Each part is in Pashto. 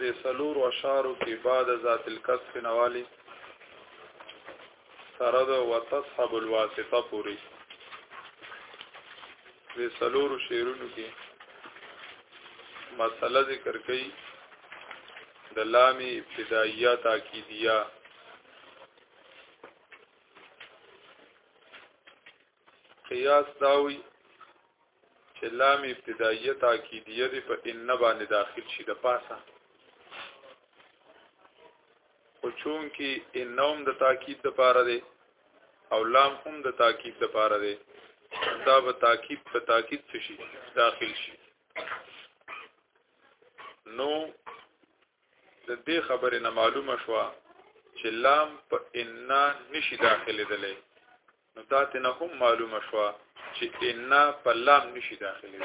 دې سلور اشارو کې بعد ذات الکسف نوالی سره د وتصحب الواسطه پوری دې سلور شعرونو کې مسله ذکر کړي د لام ابتدائیه تاکیدیه قیاس داوی چې لام ابتدائیه تاکیدیه دی په ان باندې داخل شي د پاسه او چون کې ان نوم د تاکید د پاره دی او لام هم د تاکید د پاره دی دا به تاکید په تاکید څه شي داخل شي نو د دې خبرې نه معلومه شوه چې لام په ان نشي داخلي دلې نو دا ته نه هم معلومه شو چې ان په لام نشي داخلي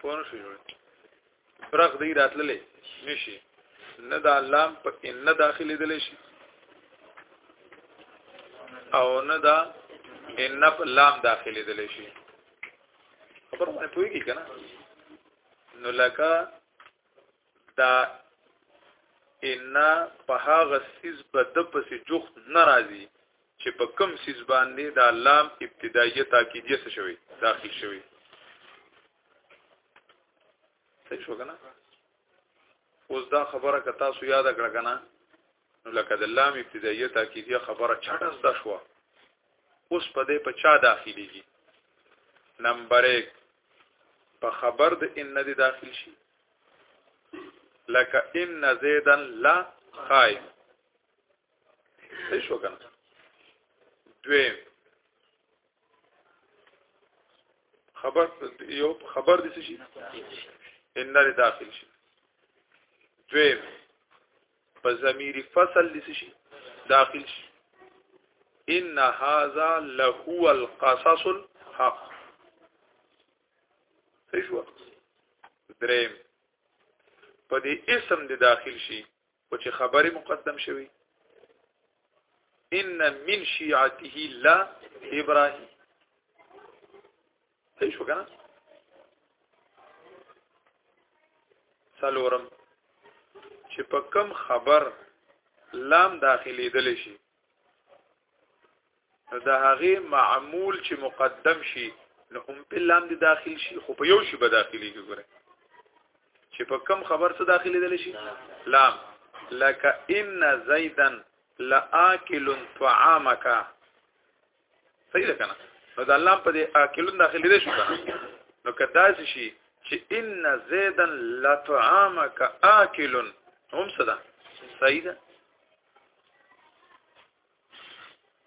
پون شو برغ دی راتللې نشي نه دا لام په ان داخلي دلې شي او نه دا ان په لام داخلي دلې شي خبر مې پوهیږي کنه نو لکه دا ان په هغه سیز په د پسې جوخت ناراضي چې په کم سیز باندې دا لام ابتدایه تاکیدیه څه شوی داخل شوی صحیح شو کنه اوس دا خبره که تاسو یاد کړه کنه نو لکه د لام ابتدایه تاکیدیه خبره چټس د شو اوس په دې په چا داخليږي نمبر 1 په خبر د ان دي داخل شي لکه ان زیدن لا قائم څه شو کنه دوی خبر یو خبر دي شي ان لري داخل شي دوی په ضمیر فصل دي شي داخل شي ان هاذا لهو القصص الحق شو دریم په دې اسم د داخل شي او چې خبره مقدم شوی ان من شيعته لا ابراهيم صحیح شو کنه سلورم چې په کم خبر لام داخلي دل شي د هغه معمول چې مقدم شي نو هم په لام دي داخل شي خو په یو شي به داخلي کې ګره چې په کم خبر څه داخلي دل شي لام لك ان زيدا لاكل طعامك صحیح ده کنه نو دا لام په دې اکلون داخلي دي شو کنه نو کدا شي چې ان زيدا لطعامك اكل هم صدا صحیح ده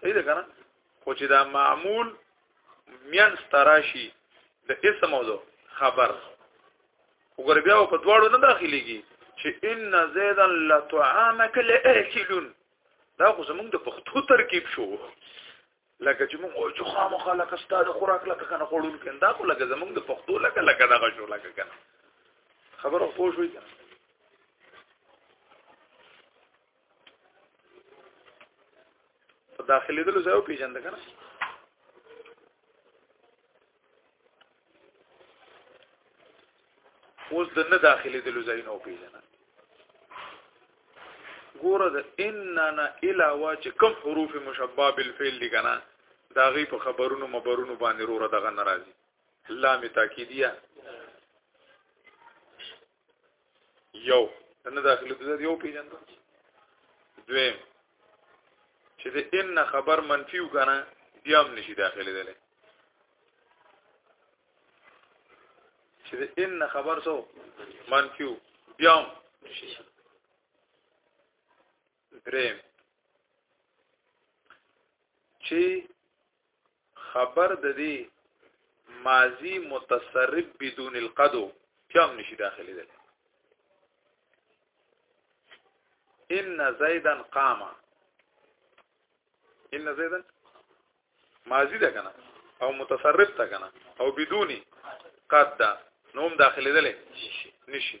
صحیح ده کنه خو چې دا معمول میان ستراشي د اسم او خبر وګور بیا په دواړو نه داخليږي چې ان زیدا لطعامک لاکلون دا خو زمونږ د پښتو ترکیب شو لکه چې موږ وایو چې خامخا لکه ستا د خوراک لکه کنه خوړون کې دا خو لکه زمونږ د پښتو لکه لکه دغه شو لکه کنه خبره پوه شوې کنه په داخلي دلو ځای پیژند کنه اوس د نه داخلي د لزاینه او پیژنه ګوره د اننا علاوه چې کوم حروف مشبہ بالفعل دي کنه دا غي په خبرونو مبرونو باندې روره دغه ناراضي لام تاکیدیه یو نه داخلي د یو پیژندل دویم چې د ان خبر منفیو کنه بیا هم نشي داخلي دي چې د ان خبر سو منفیو بیا هم دریم چې خبر د دې ماضی متصرف بدون القدو کم نشي داخلي دي ان زیدا قام ان زیدا ماضی ده کنه او متصرف ده کنه او بدوني قد ده نوم داخلي دي نشي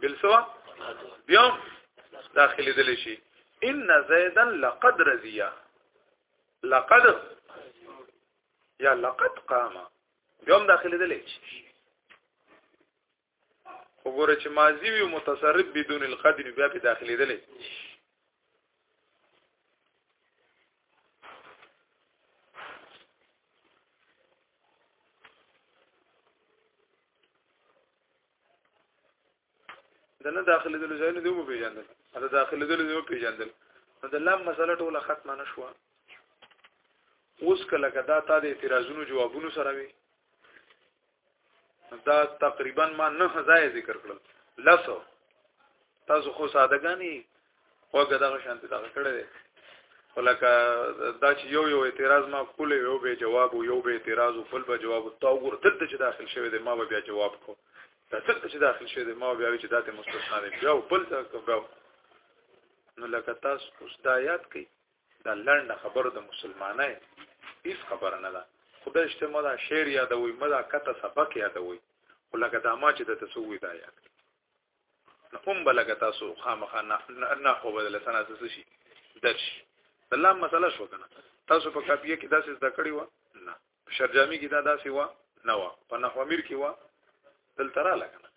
بالسوا بیا داخلي دل شي ان زيدا لقد رضيا لقد یا لقد قام بیا داخلي دل شي وګوره چې ماضی وي متصرف بدون القد بیا په داخلي دل د نه داخله دلو ځای نه دی وو پیژندل دا داخله دلو دی وو پیژندل نو د لام مسله ټوله ختمه نه شو اوس کله کدا تا د اعتراضونو جوابونو سره وي دا تقریبا ما نه ځای ذکر کړل لاسو تاسو خو ساده غني خوګه دغه شانتي دغه کړه دی ولکه دا چې یو یو اعتراض ما کول یو به جواب او یو به اعتراض او بل به جواب تا وګور دلته چې داخل شوی دی ما به بیا جواب کو دا دلته چې داخل شوی دی ما بیا چې داته مستثنا دی بیا بل څه کوم نو لکه تاسو اوس دا یاد کړئ دا لنډه خبره د مسلمانای هیڅ خبره نه ده خدای اجتماع دا شعر یادوي مدا کته سبق یادوي خو لکه دا ما چې د تسوي دا یاد نو هم بلګه تاسو خامخا نه نه خو بدل سنا څه شي درش الله مسله شو کنه تاسو په کاپیه کې داسې زده کړی و نه شرجامی کې دا داسې و نه و په نحومیر کې و دل ترا لګنه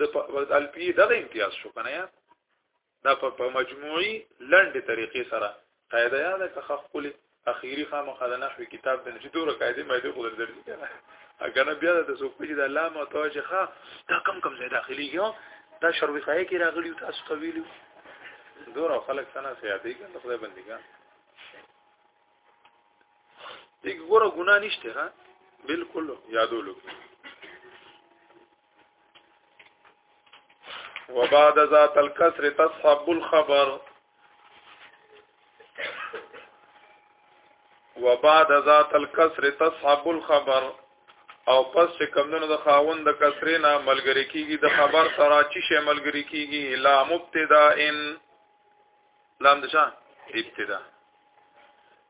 د الپی دغه امتیاز شو کنه یا دا په مجموعي لنډه طریقې سره قاعده یاده که خپل اخیری خامخا د نحوی کتاب د نشي دوره قاعده مې دی خو درځي کنه اګنه بیا د څوک چې د علامه او توجه ښه دا کم کم ځای داخلي یو دا شروع خای کې راغلی تاسو ته ویلو دوره خلک سنا سیادی کنه خدای بندګان دغه ګوره ګنا نشته ها بالکل یادولو وبعد ذات الكسر تصحب الخبر وبعد ذات الكسر تصحب الخبر او پس چې کمونو د خاوند د کسرې نه ملګری کیږي د خبر سره چې شی ملګری کیږي لا مبتدا ان لام دشا ابتدا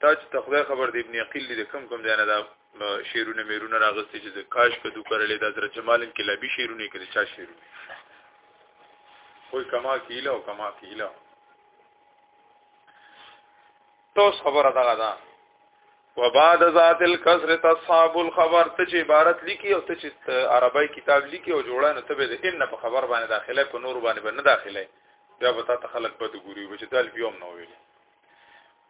تا چې تخوی خبر دی ابن عقیل دی کم کم دی نه دا شعرونه میرونه راغستې چې کاش کدو کړلې د حضرت جمال انقلابي شعرونه کړي چا شعرونه کوئی کما کیله او کما کیله توس خبره دغه ده وبعد ذات الكسر تصحاب الخبر ته چې عبارت لیکي او ته چې عربی کتاب لیکي او جوړه نو ته به ان په خبر باندې داخله په نور باندې نه داخله بیا به تا ته خلک بد ګوري چې دال بیوم نه ویل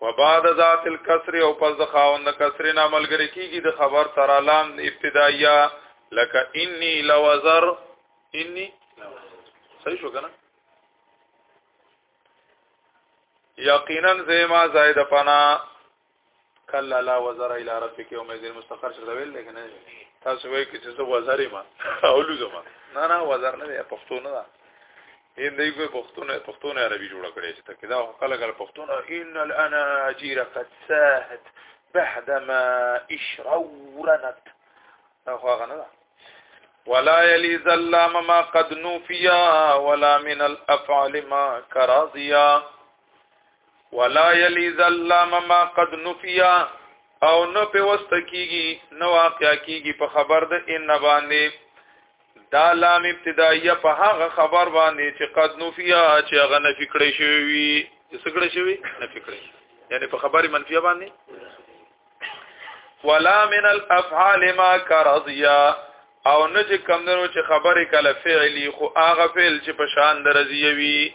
وبعد ذات الكسر او پس د خاوند کسر نه ملګری کیږي د خبر سره لام ابتدایه لکه انی لوزر انی صحیح شو کنه یقینا زما زائد پنا کلا لا وزر الى ربك يوم الدين مستقر شته ویل لکه نه تاسو وایي چې زه وزر ما اولو زما نه نه وزر نه پښتو نه ده ان دی کوئی پښتون پښتون عربي جوړ کړي چې تکي دا کله کله پښتون ان الاناجير قد ساهت بعدما اشرورنت دا خو هغه نه ده ولا يلي ظلام ما قد نوفيا ولا من الافعال ما كراضيا ولا یلی ظلم ما قد نفیا او نه په وست کیږي نو واقع کیږي په خبر د ان باندې دا لام ابتدائیه په هغه خبر باندې چې قد نفیا چې هغه نه فکرې شوی وي څه کړی شوی نه فکرې یعنی په خبره منفیه باندې ولا من الافعال ما کرضیا او نه چې کمندونو چې خبره کله فعلی خو هغه فعل چې په شان درځي وي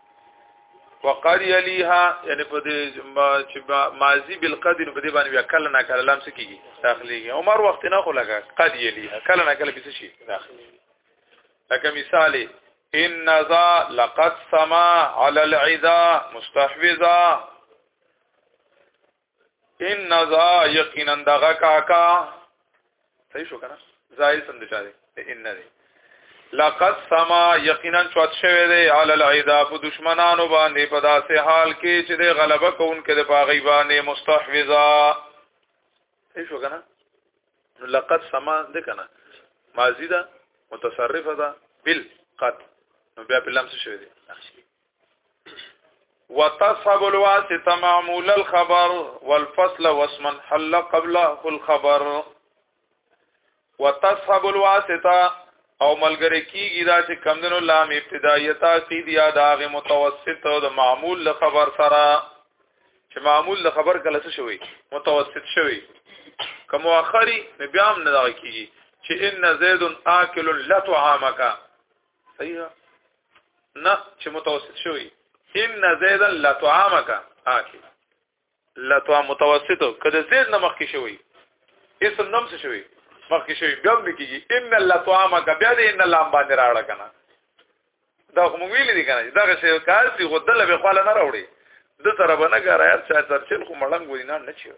وقد يليها یعنی په دې چې ماضی بالقدر په دې باندې بیا کله نه کله لام څه کیږي داخليږي عمر وخت نه خو لګا قد يليها کله نه کله به شي داخلي لکه مثال ان ذا لقد سما على العذا مستحوذا ان ذا یقینا دغه کاکا صحیح شو کنه زائل سم دي چاره ان نه لقد سما یقینا چوت شوی دی علی العدا په دشمنانو باندې په داسې حال کې چې د غلبه کوونکې د پاغي باندې مستحوذا صحیح شو کنه نو لقد سما ده کنه ماضی ده متصرفه ده بل قد نو بیا په لمس شوی دی وتصحب الواسطه معمول الخبر والفصل واسما حل قبله الخبر وتصحب الواسطه او ملګری کیږي دا چې کمندونو لام ابتدایه تاقید یا داغه متوسط او د معمول له خبر سره چې معمول له خبر کله څه شوی متوسط شوی کوم اخري بیا هم نه دا کیږي چې ان زید آکل لطعامک صحیح نه چې متوسط شوی ان زیدا لطعامک اکی لطعام متوسط کده زید نه مخکې شوی اسم نوم څه شوی مخکې شوی بیا هم کیږي ان لطعامک بیا دې ان لام باندې راړه کنه دا خو مونږ ویل دي کنه دا څه کار سی غدل به خپل نه راوړي د سره بنه ګرایت چې ترچل خو مړنګ وینا نه چیو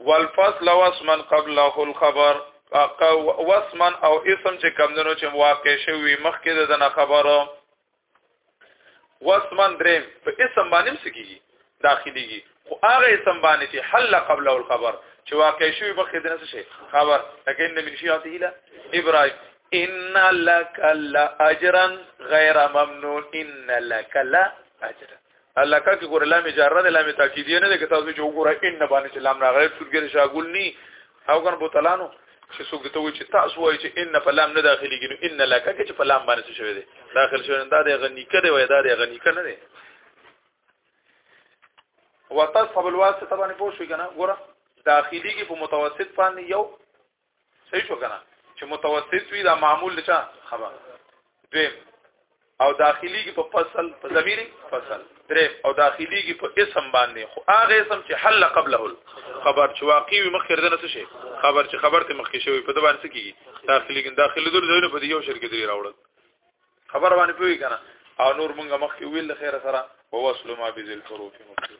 والفصل واسمن قبله الخبر واسمن او اسم چې کمندونو چې واقع شوی مخکې د نه خبره واسمن درې په اسم باندې مسکیږي داخليږي خو هغه اسم باندې چې حل قبل الخبر چې واقع شوی مخکې د نس شي خبر لکه ان من شيعته الى ابراهيم ان لك لا اجرا غير ممنون ان لك لا اجرا الله کا کې ګور لامې جره ده لامې تاکید نه ده که تاسو چې وګوره ان باندې چې لام راغلی څوګر شاګول ني او ګن بوتلانو چې څوګ ته وي چې تاسو وایي چې ان په لام نه داخلي ګنو ان لکه کې چې په لام باندې شوی دی داخل شوی نه دا غنی کده وای دا غنی کنه دی وتصحب الواسطه باندې پوه شو کنه ګوره داخلي کې په متوسط باندې یو صحیح شو کنه چې متوسط وي دا معمول لچا خبر دویم او داخليږي په فصل په ضمیر فصل دریم او داخليږي په اسم باندې خو هغه اسم چې حل قبله خبر چې واقعي مخکې ده نه شي خبر چې خبر ته مخکې شوی په دوان څه کیږي داخليږي داخلي دور ځای په یو شرکت لري راوړل خبر باندې پوي کنه او نور مونږه مخکې ویل خیر سره ووصلوا ما بذل حروف مخکې